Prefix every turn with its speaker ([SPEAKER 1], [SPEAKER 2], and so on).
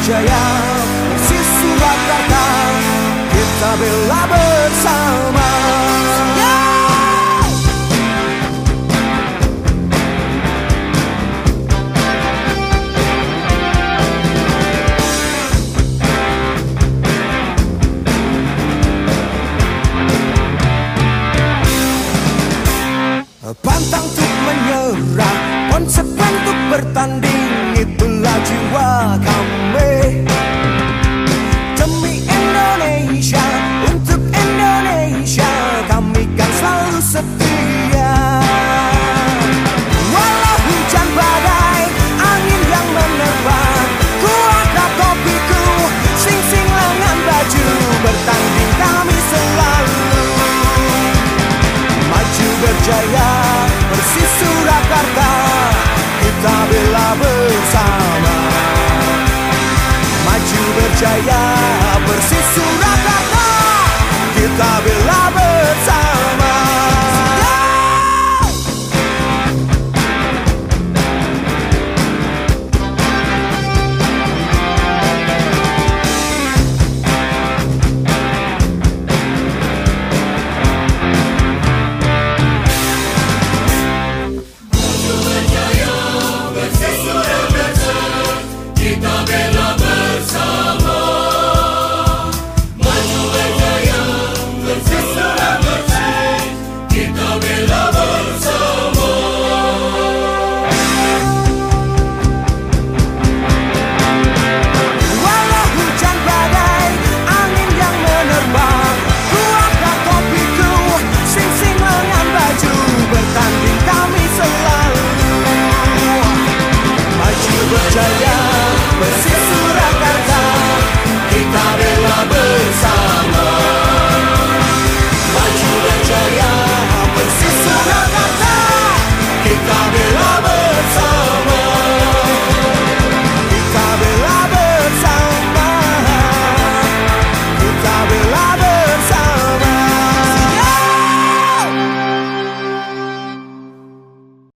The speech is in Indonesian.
[SPEAKER 1] berjaya Persis Surakarta Kita bela bersama. Pantang untuk menyerah Konsekuens untuk bertanding setia. Walau hujan badai Angin yang menerpa Ku angkat topiku Sing-sing lengan baju Bertanding kami selalu. Maju berjaya Persis Surakarta Kita bela bersama. Maju berjaya Persis